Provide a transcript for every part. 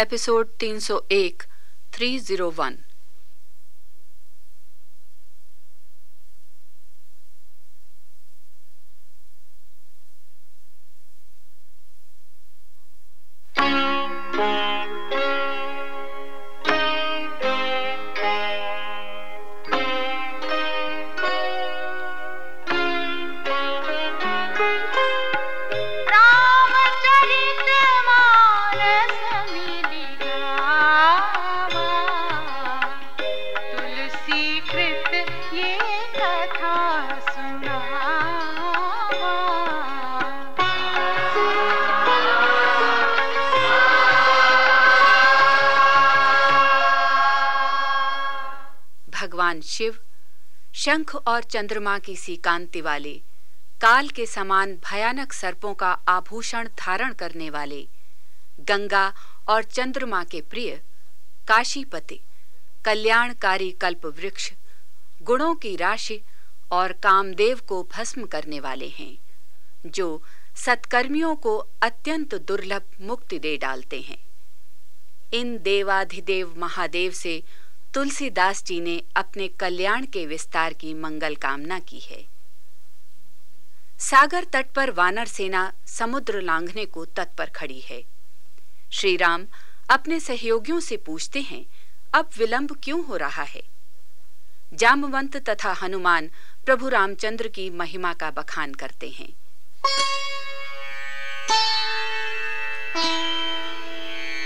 Episode 301 301 भगवान शिव, शंख और चंद्रमा की सी कांति वाले, काल के समान भयानक सर्पों का आभूषण धारण करने वाले, गंगा और चंद्रमा के प्रिय, काशीपति, कल्याणकारी कल्प वृक्ष, गुणों की राशि और कामदेव को भस्म करने वाले हैं, जो सत्कर्मियों को अत्यंत दुर्लभ मुक्ति दे डालते हैं। इन देवाधिदेव महादेव से तुलसीदास जी ने अपने कल्याण के विस्तार की मंगल कामना की है। सागर तट पर वानर सेना समुद्र लांघने को तत्पर खड़ी है। श्री राम अपने सहयोगियों से पूछते हैं, अब विलंब क्यों हो रहा है? जामवंत तथा हनुमान प्रभु रामचंद्र की महिमा का बखान करते हैं।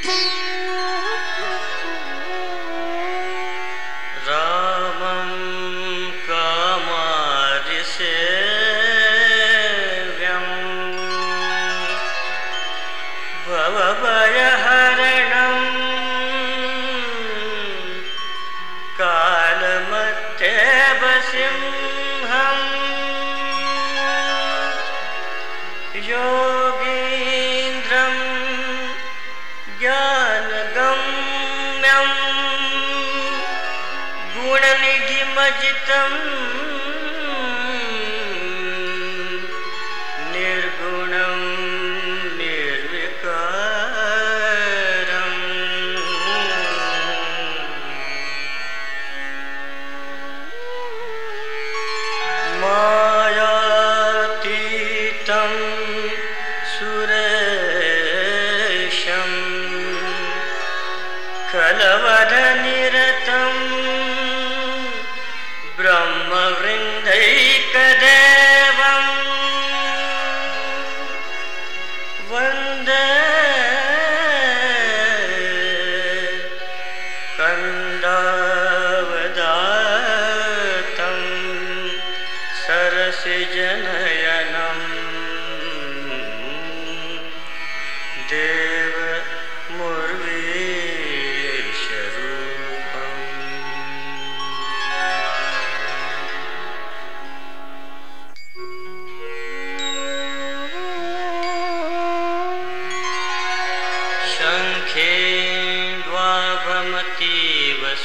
रामं ज्ञानगम्यम् गुणनिधिमजितं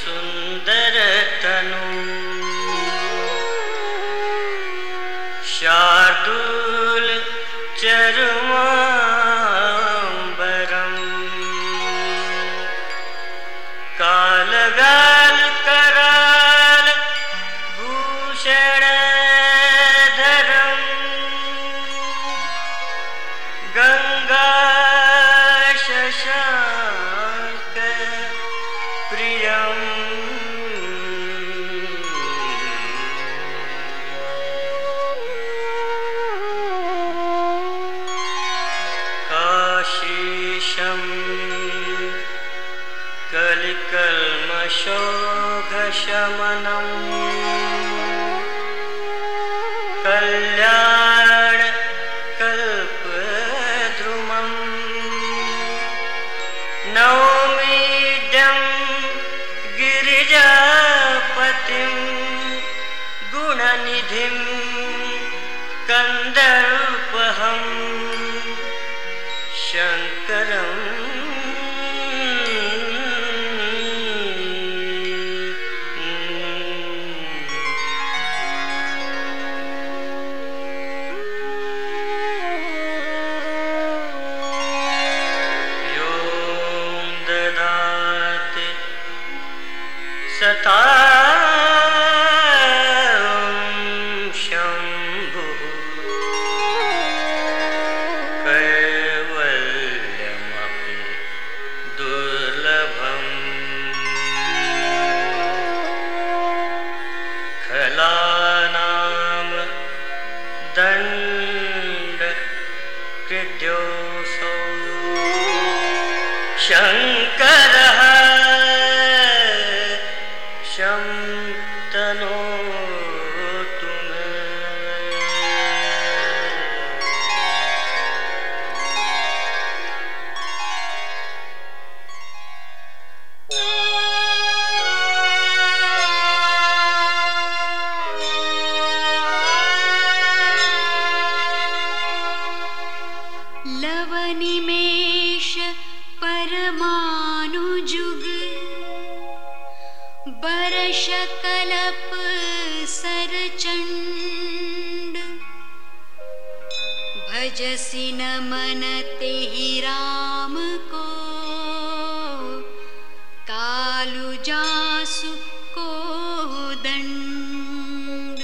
द्वाभमतीव शोशमनं कल्याणकल्पद्रुमम् नौमिडं गिरिजापतिं गुणनिधिम् शङ्करः शं भजसि न मनते ही राम को। कालु जासु को दंड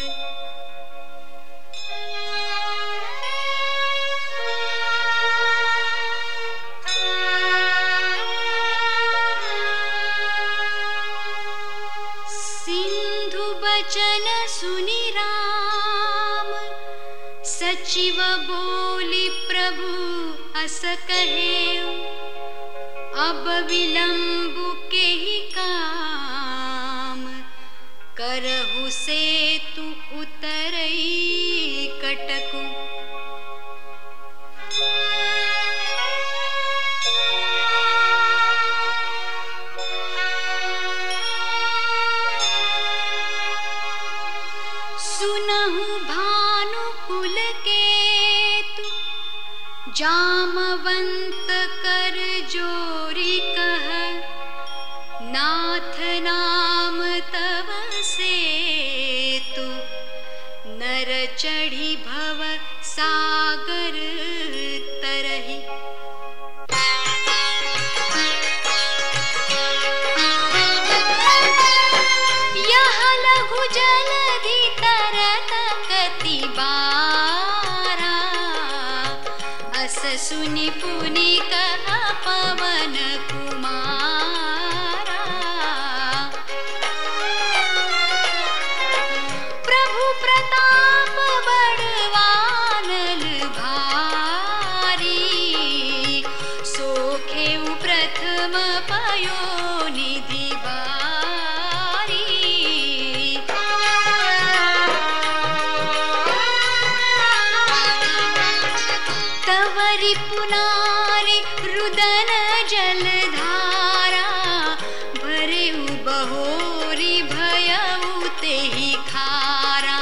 सिंधु बचन सुनि अस कहे अब विलंब के ही काम करहु से तू उतरई कटकु। सुनहु भानुकुल जामवंत कर जोरी कह नाथ नाम तव से तू नर चढ़ी पुनारि रुदन जलधारा भरेउ बहोरी भयउ तेहि खारा।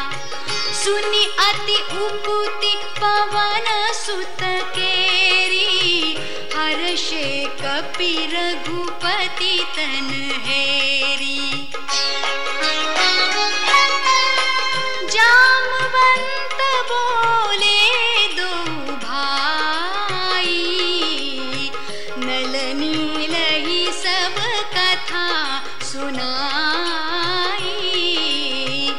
सुनि अति उकुति पवन सुत केरी हर्षे कपि रघुपति तन हेरी। नल ही सब कथा सुनाई।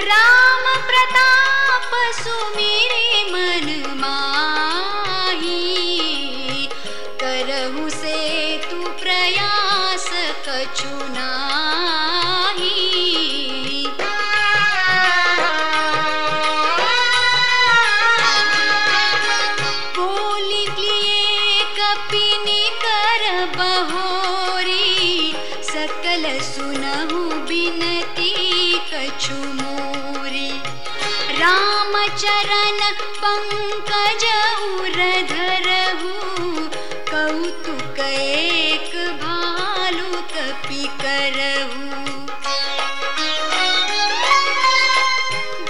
राम प्रताप सुमिरे मन माही। करहु से तू प्रयास कछु नाही। रामचरण पंकज उर धरहु कौतुक एक भालु कपि करहु।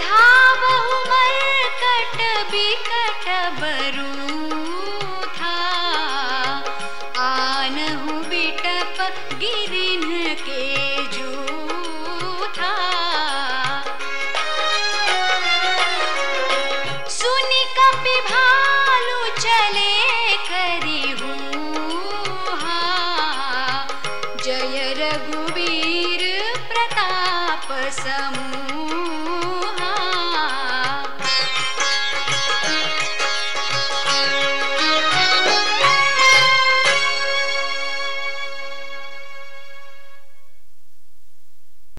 धावहु मरकट बिकट बरूथा समूहा।